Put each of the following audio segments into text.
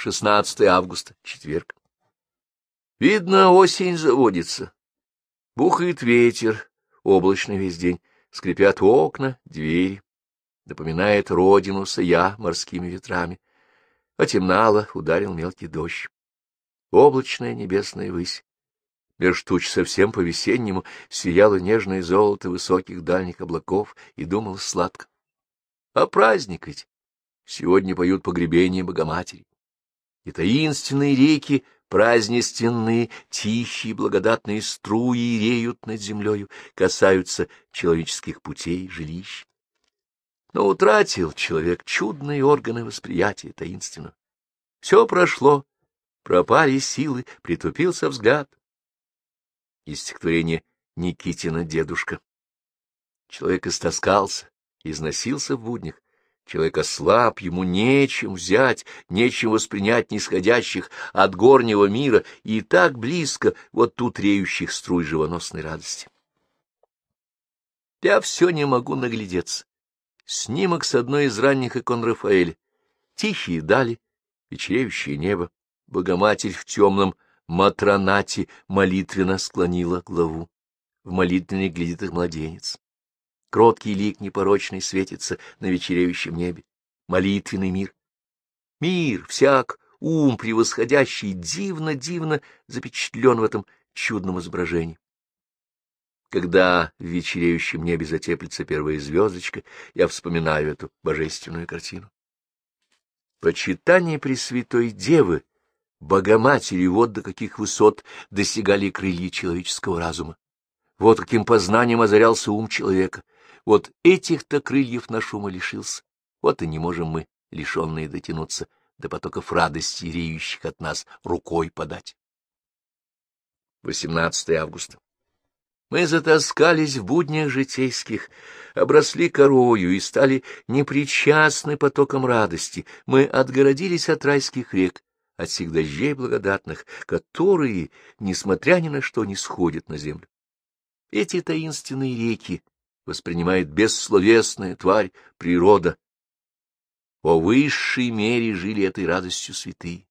16 августа, четверг. Видно, осень заводится. Бухает ветер, облачный весь день, скрипят окна, двери. Напоминает родину сая морскими ветрами. Отемнало, ударил мелкий дождь. Облачная небесная высь. Меж туч совсем по-весеннему сияло нежное золото высоких дальних облаков и думал сладко. А праздник ведь! Сегодня поют погребение Богоматери. И таинственные реки, празднественные, тихие благодатные струи реют над землею, касаются человеческих путей, жилищ. Но утратил человек чудные органы восприятия таинственного. Все прошло, пропали силы, притупился взгляд. Из стихотворения Никитина «Дедушка». Человек истоскался, износился в буднях, человек ослаб, ему нечем взять, нечем воспринять нисходящих от горнего мира и так близко вот тут реющих струй живоносной радости. Я все не могу наглядеться. Снимок с одной из ранних икон Рафаэля. Тихие дали, вечереющее небо, Богоматерь в темном матронате молитвенно склонила главу. В молитвенной глядит их младенец. Кроткий лик непорочный светится на вечереющем небе. Молитвенный мир. Мир, всяк, ум превосходящий, дивно-дивно запечатлен в этом чудном изображении. Когда в вечереющем небе затеплится первая звездочка, я вспоминаю эту божественную картину. Почитание Пресвятой Девы Богоматери, вот до каких высот достигали крылья человеческого разума. Вот каким познанием озарялся ум человека. Вот этих-то крыльев наш ум лишился. Вот и не можем мы, лишенные, дотянуться до потоков радости, реющих от нас, рукой подать. 18 августа. Мы затаскались в буднях житейских, обросли корою и стали непричастны потокам радости. Мы отгородились от райских рек, от всех дождей благодатных, которые, несмотря ни на что, не сходят на землю. Эти таинственные реки воспринимает бессловесная тварь природа. О высшей мере жили этой радостью святые.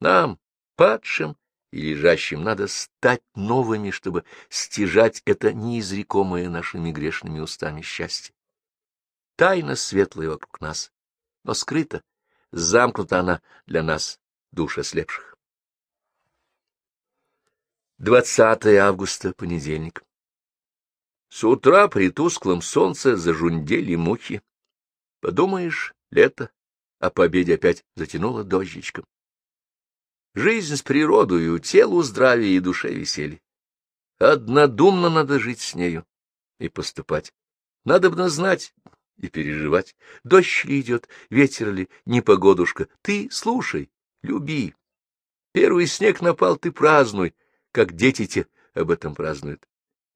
Нам, падшим и лежащим, надо стать новыми, чтобы стяжать это неизрекомое нашими грешными устами счастье. Тайна светлая вокруг нас, но скрыта, замкнута она для нас душ ослепших. 20 августа, понедельник. С утра при тусклом солнце зажундели мухи. Подумаешь, лето, а по опять затянуло дождичком. Жизнь с природою, телу здравие и душе веселье. Однодумно надо жить с нею и поступать. Надо бы знать и переживать. Дождь ли идет, ветер ли, непогодушка. Ты слушай, Люби. Первый снег напал, ты празднуй, как дети те об этом празднуют.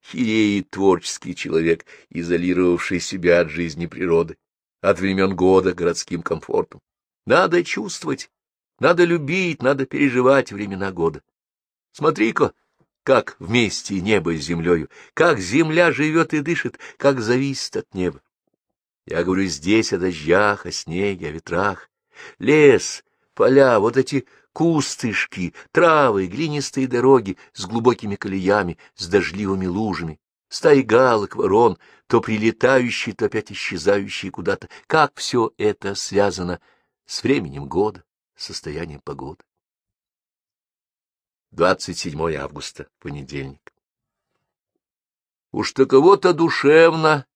Хиреет творческий человек, изолировавший себя от жизни природы, от времен года городским комфортом. Надо чувствовать, надо любить, надо переживать времена года. Смотри-ка, как вместе небо с землею, как земля живет и дышит, как зависит от неба. Я говорю здесь о дождях, о снеге, о ветрах. Лес поля, вот эти кустышки, травы, глинистые дороги с глубокими колеями, с дождливыми лужами, стаи галок, ворон, то прилетающие, то опять исчезающие куда-то. Как все это связано с временем года, состоянием погоды. 27 августа, понедельник. Уж таково-то душевно,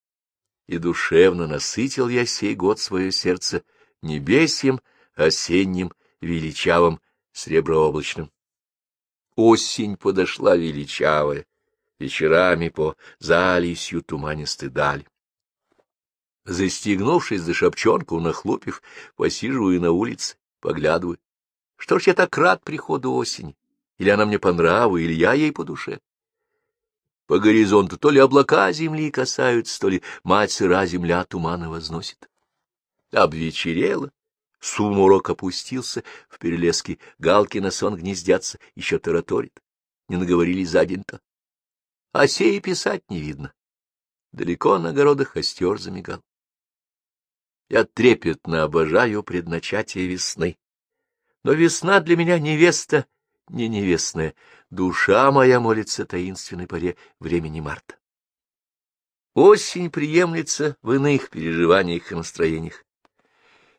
и душевно насытил я сей год свое сердце небесьем, осенним, величавым, среброоблачным. Осень подошла величавая, вечерами по залисью туманистой дали. Застегнувшись за шапчонку, нахлупив, посиживаю на улице, поглядываю. Что ж я так рад приходу осени? Или она мне по нраву, или я ей по душе? По горизонту то ли облака земли касаются, то ли мать сыра земля туманы возносит. Обвечерело, Сумурок опустился в перелеске, галки на сон гнездятся, еще тараторит. Не наговорили за день-то. А сей писать не видно. Далеко на огородах костер замигал. Я трепетно обожаю предначатие весны. Но весна для меня невеста, не невестная. Душа моя молится таинственной поре времени марта. Осень приемлется в иных переживаниях и настроениях.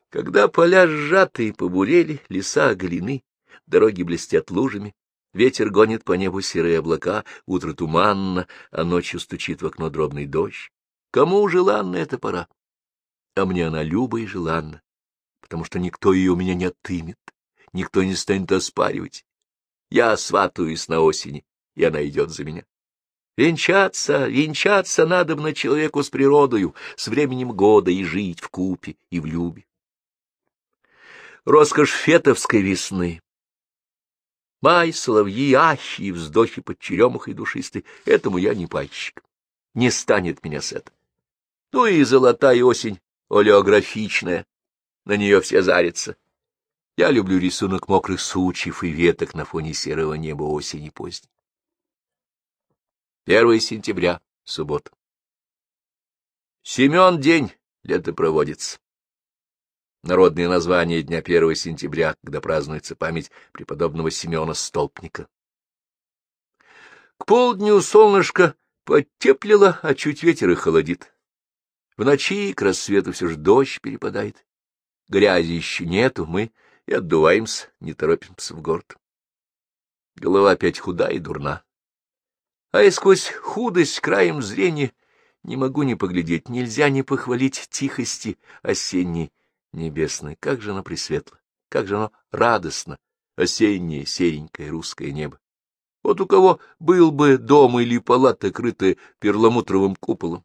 Когда поля сжаты и побурели, леса оголены, дороги блестят лужами, ветер гонит по небу серые облака, утро туманно, а ночью стучит в окно дробный дождь. Кому желанна эта пора? А мне она люба и желанна, потому что никто ее у меня не отымет, никто не станет оспаривать. Я сватаюсь на осени, и она идет за меня. Венчаться, венчаться надо на человеку с природою, с временем года и жить в купе и в любе роскошь фетовской весны. Май, соловьи, ахи и вздохи под черемухой душистой — этому я не пайщик. Не станет меня с этого. Ну и золотая осень, олеографичная, на нее все зарятся. Я люблю рисунок мокрых сучьев и веток на фоне серого неба осени поздней. 1 сентября, суббота. Семен день лето проводится народное название дня 1 сентября, когда празднуется память преподобного Семена Столпника. К полдню солнышко потеплило, а чуть ветер и холодит. В ночи к рассвету все же дождь перепадает. Грязи еще нету, мы и отдуваемся, не торопимся в город. Голова опять худа и дурна. А и сквозь худость краем зрения не могу не поглядеть, нельзя не похвалить тихости осенней небесной, как же оно пресветло, как же оно радостно, осеннее серенькое русское небо. Вот у кого был бы дом или палата, крытая перламутровым куполом.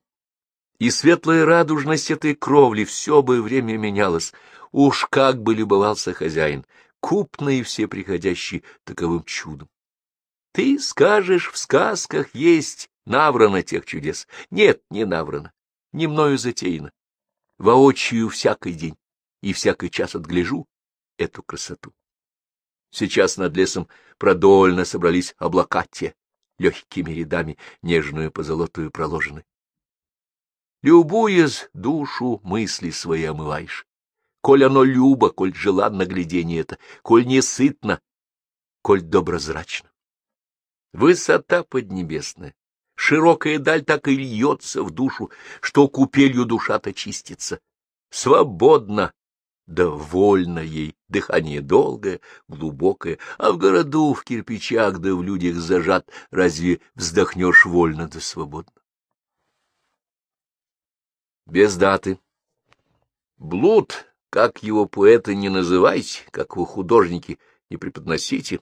И светлая радужность этой кровли все бы время менялась. Уж как бы любовался хозяин, купные все приходящие таковым чудом. Ты скажешь, в сказках есть наврано тех чудес. Нет, не наврано, не мною затеяно. Воочию всякий день и всякий час отгляжу эту красоту. Сейчас над лесом продольно собрались облака те, легкими рядами нежную позолотую проложены. Любуясь душу, мысли свои омываешь. Коль оно любо, коль желанно глядение это, коль не сытно, коль доброзрачно. Высота поднебесная, широкая даль так и льется в душу, что купелью душа-то чистится. Свободно довольно ей, дыхание долгое, глубокое, а в городу, в кирпичах да в людях зажат, разве вздохнешь вольно да свободно? Без даты. Блуд, как его поэты не называйте, как его художники не преподносите,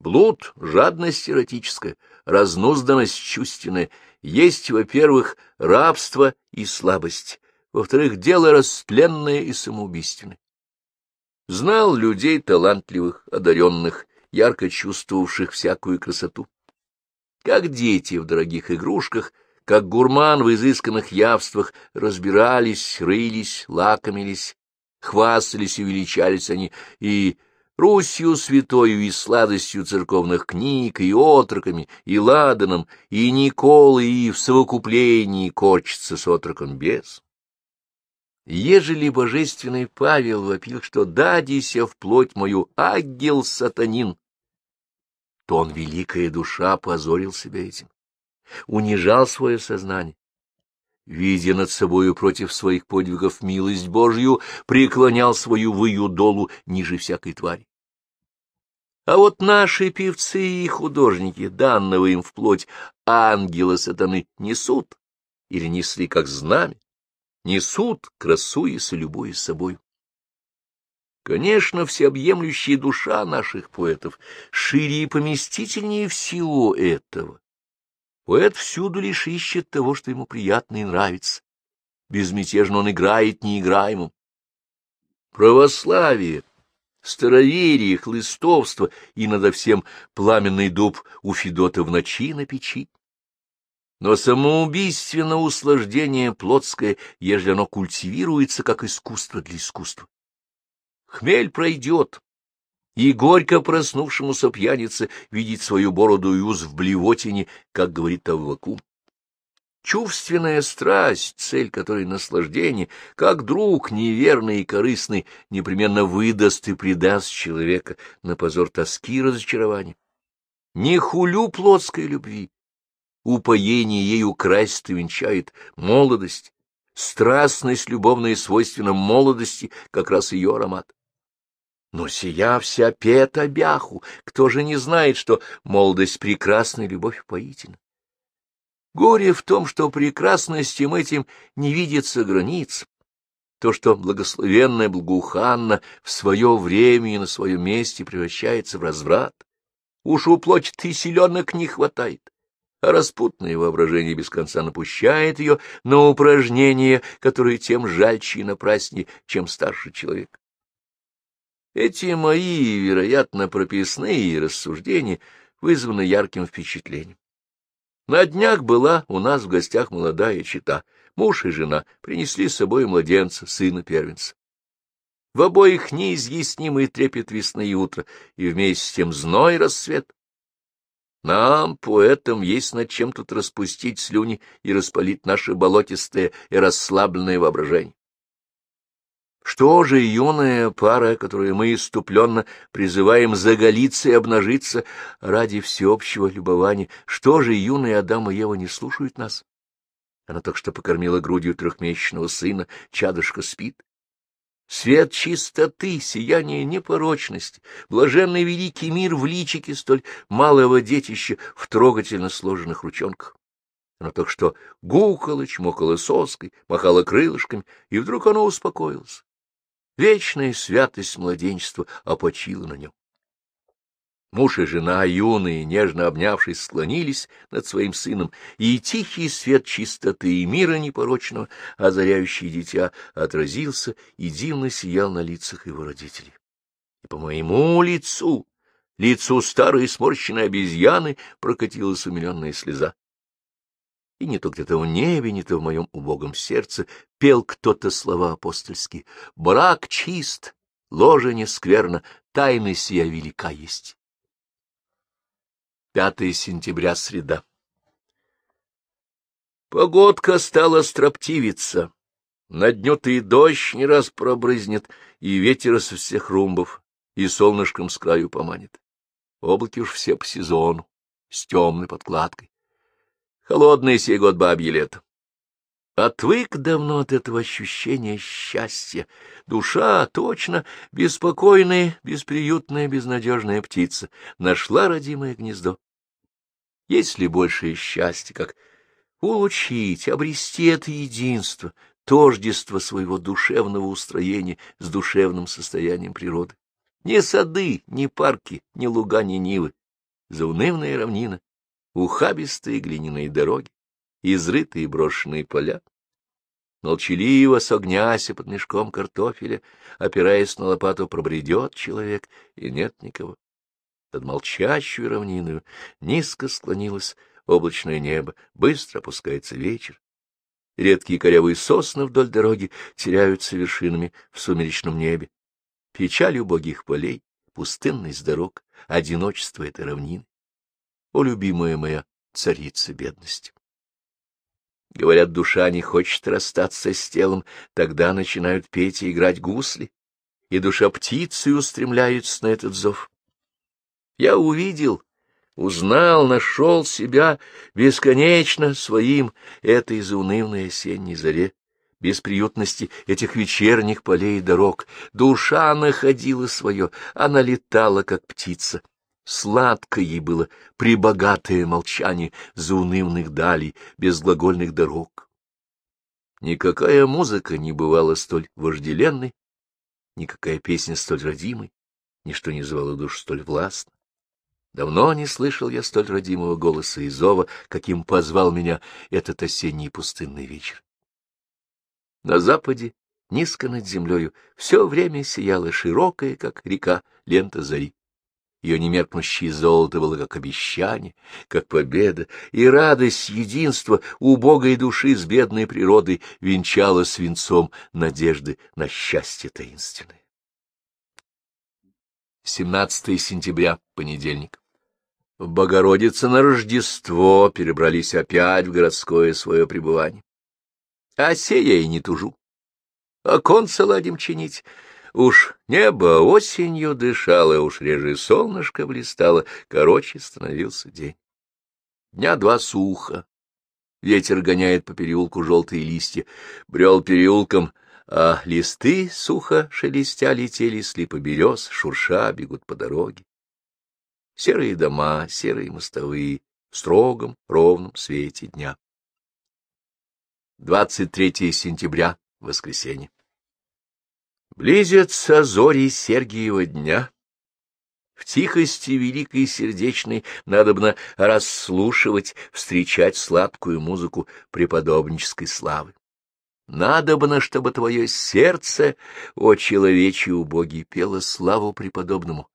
блуд, жадность эротическая, разнузданность чувственная, есть, во-первых, рабство и слабость, во-вторых, дело растленное и самоубийственное. Знал людей талантливых, одаренных, ярко чувствовавших всякую красоту. Как дети в дорогих игрушках, как гурман в изысканных явствах разбирались, рылись, лакомились, хвастались и величались они, и Русью святою и сладостью церковных книг, и отроками, и ладаном, и Николой, и в совокуплении корчится с отроком без. Ежели божественный Павел вопил, что дадися в плоть мою ангел-сатанин, то он, великая душа, позорил себя этим, унижал свое сознание. Видя над собою против своих подвигов милость Божью, преклонял свою выю долу ниже всякой твари. А вот наши певцы и художники, данного им вплоть ангела сатаны, несут или несли как знамя, несут, красуясь и любуясь собой. Конечно, всеобъемлющая душа наших поэтов шире и поместительнее всего этого. Поэт всюду лишь ищет того, что ему приятно и нравится. Безмятежно он играет неиграемым. Православие, староверие, хлыстовство и надо всем пламенный дуб у Федота в ночи на печи. Но самоубийственное услаждение плотское, ежели оно культивируется как искусство для искусства. Хмель пройдет, и горько проснувшемуся пьянице видеть свою бороду и уз в блевотине, как говорит Аввакум. Чувственная страсть, цель которой наслаждение, как друг неверный и корыстный, непременно выдаст и предаст человека на позор тоски и разочарования. Не хулю плотской любви. Упоение ею красит и венчает молодость, страстность любовная свойственна молодости, как раз ее аромат. Но сия вся пета бяху, кто же не знает, что молодость прекрасна и любовь упоительна? Горе в том, что прекрасностям этим не видится границ, то, что благословенная благоуханна в свое время и на своем месте превращается в разврат. Уж у плоти селенок не хватает, а распутное воображение без конца напущает ее на упражнения, которые тем жальче и напраснее, чем старший человек. Эти мои, вероятно, прописные рассуждения вызваны ярким впечатлением. На днях была у нас в гостях молодая чита. Муж и жена принесли с собой младенца, сына первенца. В обоих неизъяснимый трепет весны и утра, и вместе с тем зной рассвет. Нам, поэтам, есть над чем тут распустить слюни и распалить наше болотистое и расслабленное воображение. Что же юная пара, которую мы иступленно призываем заголиться и обнажиться ради всеобщего любования, что же юные Адам и Ева не слушают нас? Она только что покормила грудью трехмесячного сына, чадушка спит. Свет чистоты, сияние непорочности, блаженный великий мир в личике столь малого детища в трогательно сложенных ручонках. Она только что гукала, чмокала соской, махала крылышками, и вдруг она успокоилась. Вечная святость младенчества опочила на нем. Муж и жена, юные, нежно обнявшись, склонились над своим сыном, и тихий свет чистоты и мира непорочного, озаряющий дитя, отразился и дивно сиял на лицах его родителей. И по моему лицу, лицу старой сморщенной обезьяны, прокатилась умиленная слеза и не то где-то в небе, не то в моем убогом сердце пел кто-то слова апостольские. Брак чист, ложе не скверно, тайны сия велика есть. 5 сентября, среда. Погодка стала строптивиться. На дню-то и дождь не раз пробрызнет, и ветер со всех румбов, и солнышком с краю поманит. Облаки уж все по сезону, с темной подкладкой. Холодный сей год бабье лето. Отвык давно от этого ощущения счастья. Душа, точно, беспокойная, бесприютная, безнадежная птица, нашла родимое гнездо. Есть ли большее счастье, как улучшить, обрести это единство, тождество своего душевного устроения с душевным состоянием природы? Ни сады, ни парки, ни луга, ни нивы, заунывная равнина, ухабистые глиняные дороги, изрытые брошенные поля. Молчаливо согняся под мешком картофеля, опираясь на лопату, пробредет человек, и нет никого. Над молчащую равниною низко склонилось облачное небо, быстро опускается вечер. Редкие корявые сосны вдоль дороги теряются вершинами в сумеречном небе. Печаль убогих полей, пустынность дорог, одиночество этой равнины о, любимая моя царица бедности! Говорят, душа не хочет расстаться с телом, тогда начинают петь и играть гусли, и душа птицей устремляется на этот зов. Я увидел, узнал, нашел себя бесконечно своим этой заунывной осенней заре, бесприютности этих вечерних полей и дорог. Душа находила свое, она летала, как птица, Сладко ей было прибогатое молчание заунывных далей, безглагольных дорог. Никакая музыка не бывала столь вожделенной, никакая песня столь родимой, ничто не звало душ столь властно. Давно не слышал я столь родимого голоса и зова, каким позвал меня этот осенний пустынный вечер. На западе, низко над землею, все время сияла широкая, как река, лента зари. Ее немеркнущее золото было как обещание, как победа, и радость единства убогой души с бедной природой венчала свинцом надежды на счастье таинственное. 17 сентября, понедельник. в Богородице на Рождество перебрались опять в городское свое пребывание. А сея и не тужу. Оконца ладим чинить. Уж небо осенью дышало, уж реже солнышко блистало, короче становился день. Дня два сухо. Ветер гоняет по переулку желтые листья. Брел переулком, а листы, сухо шелестя, летели с липа берез, шурша, бегут по дороге. Серые дома, серые мостовые, в строгом, ровном свете дня. 23 сентября, воскресенье. Близятся зори Сергиева дня. В тихости великой сердечной надобно расслушивать, встречать сладкую музыку преподобнической славы. Надобно, чтобы твое сердце, о человече убогий, пело славу преподобному,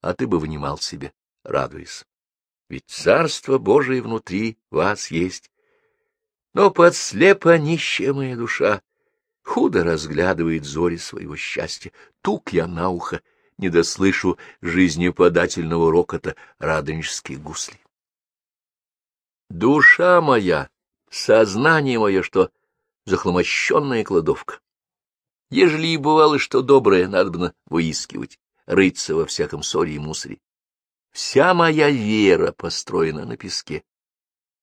а ты бы внимал себе, радуясь. Ведь Царство Божие внутри вас есть. Но подслепа нищая моя душа, худо разглядывает зори своего счастья, тук я на ухо, не дослышу жизнеподательного рокота радонических гуслей. Душа моя, сознание мое, что захламощенная кладовка. Ежели и бывало, что доброе надо выискивать, рыться во всяком ссоре и мусоре. Вся моя вера построена на песке.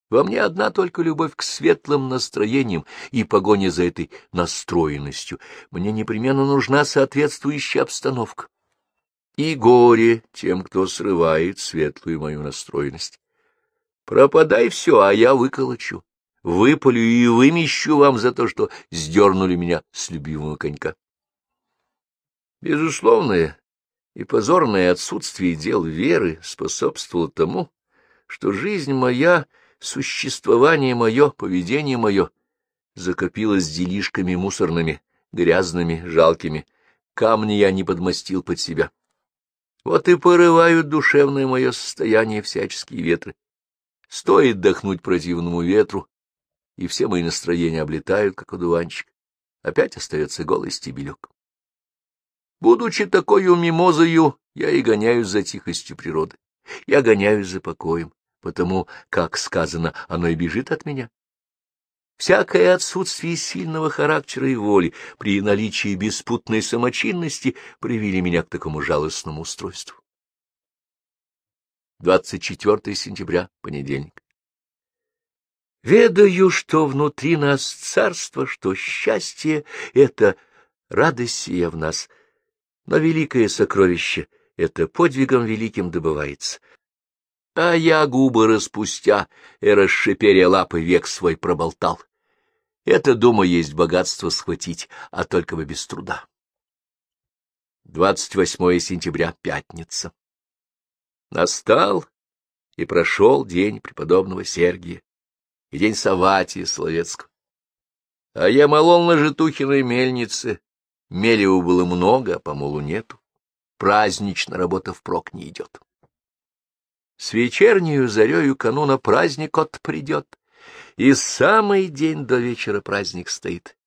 Во мне одна только любовь к светлым настроениям и погоня за этой настроенностью. Мне непременно нужна соответствующая обстановка и горе тем, кто срывает светлую мою настроенность. Пропадай все, а я выколочу, выпалю и вымещу вам за то, что сдернули меня с любимого конька. Безусловное и позорное отсутствие дел веры способствовало тому, что жизнь моя, существование мое, поведение мое закопилось делишками мусорными, грязными, жалкими. Камни я не подмостил под себя. Вот и порывают душевное мое состояние всяческие ветры. Стоит дохнуть противному ветру, и все мои настроения облетают, как одуванчик. Опять остается голый стебелек. Будучи такой мимозою, я и гоняюсь за тихостью природы. Я гоняюсь за покоем, потому, как сказано, оно и бежит от меня. Всякое отсутствие сильного характера и воли при наличии беспутной самочинности привели меня к такому жалостному устройству. 24 сентября, понедельник. Ведаю, что внутри нас царство, что счастье — это радость сия в нас, но великое сокровище — это подвигом великим добывается. А я, губы распустя и расшиперя лапы, век свой проболтал. Это, дома есть богатство схватить, а только бы без труда. 28 сентября, пятница. Настал и прошел день преподобного Сергия и день Саватия Соловецкого. А я молол на Житухиной мельнице. Мелеву было много, а помолу нету. Празднично работа впрок не идет. С вечернею зарею кануна праздник от придет. И самый день до вечера праздник стоит.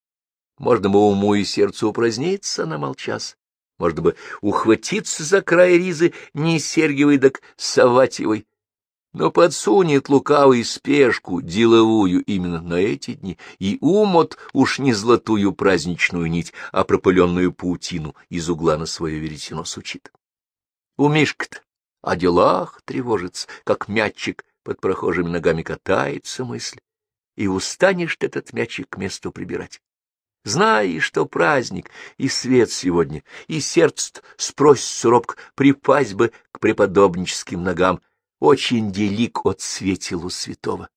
Можно бы уму и сердцу упраздниться на молчас. Можно бы ухватиться за край ризы не Сергиевой, так Саватьевой. Но подсунет лукавый спешку деловую именно на эти дни, и умот уж не золотую праздничную нить, а пропыленную паутину из угла на свое веретено сучит. У Мишка-то о делах тревожится, как мячик под прохожими ногами катается мысль и устанешь ты этот мячик к месту прибирать. Знай, что праздник, и свет сегодня, и сердце спросится робко припасть бы к преподобническим ногам, очень делик от светилу святого.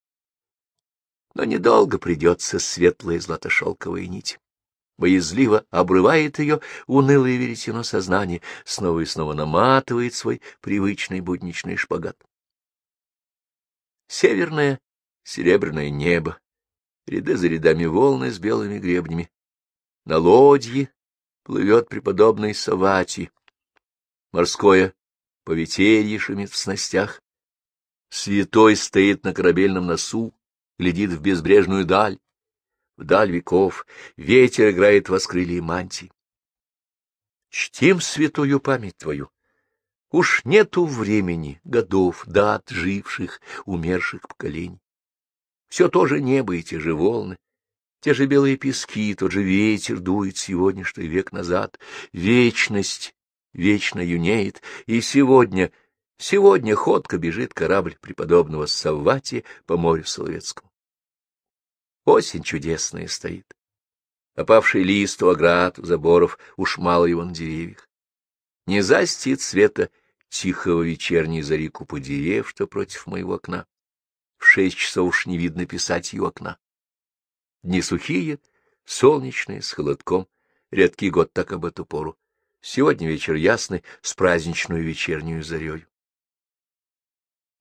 Но недолго придется светлая златошелковая нить. Боязливо обрывает ее унылое веретено сознание, снова и снова наматывает свой привычный будничный шпагат. Северная серебряное небо, ряды за рядами волны с белыми гребнями. На лодье плывет преподобный Савати. Морское поветерье шумит в снастях. Святой стоит на корабельном носу, глядит в безбрежную даль. Вдаль веков ветер играет в воскрылье мантии. Чтим святую память твою, Уж нету времени, годов, дат, живших, умерших поколений. Все то же небо и те же волны, те же белые пески, тот же ветер дует сегодня, что и век назад. Вечность вечно юнеет, и сегодня, сегодня ходко бежит корабль преподобного Саввати по морю Соловецкому. Осень чудесная стоит. Опавший лист у оград, у заборов, уж мало его на деревьях. Не застит света тихого вечерней зари купу деревьев, что против моего окна. В шесть часов уж не видно писать ее окна. Дни сухие, солнечные, с холодком, редкий год так об эту пору. Сегодня вечер ясный, с праздничную вечернюю зарею.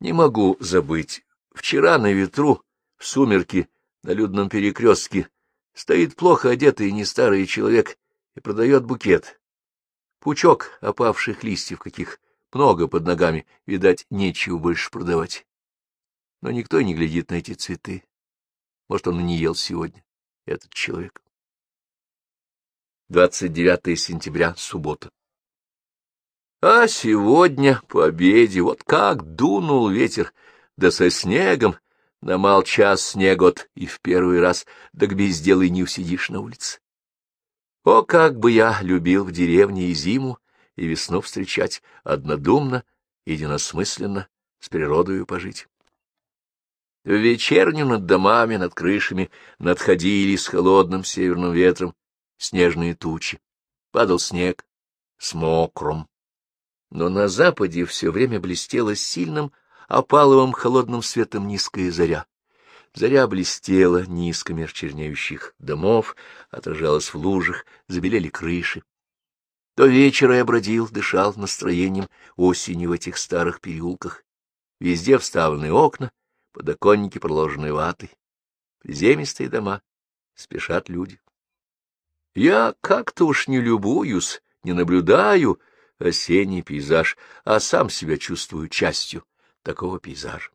Не могу забыть. Вчера на ветру, в сумерки, на людном перекрестке, стоит плохо одетый не старый человек и продает букет. Пучок опавших листьев, каких много под ногами, видать, нечего больше продавать. Но никто не глядит на эти цветы. Может, он и не ел сегодня, этот человек. 29 сентября, суббота. А сегодня, по обеде, вот как дунул ветер, да со снегом, намал час снегот, и в первый раз, да без дела и не усидишь на улице. О, как бы я любил в деревне и зиму, и весну встречать однодумно, единосмысленно, с природою пожить. В вечерню над домами, над крышами надходили с холодным северным ветром снежные тучи. Падал снег с мокром. Но на западе все время блестела сильным опаловым холодным светом низкая заря. Заря блестела низко меж домов, отражалась в лужах, забелели крыши. До вечера я бродил, дышал настроением осени в этих старых переулках. Везде вставлены окна, подоконники проложены ватой. Приземистые дома, спешат люди. Я как-то уж не любуюсь, не наблюдаю осенний пейзаж, а сам себя чувствую частью такого пейзажа.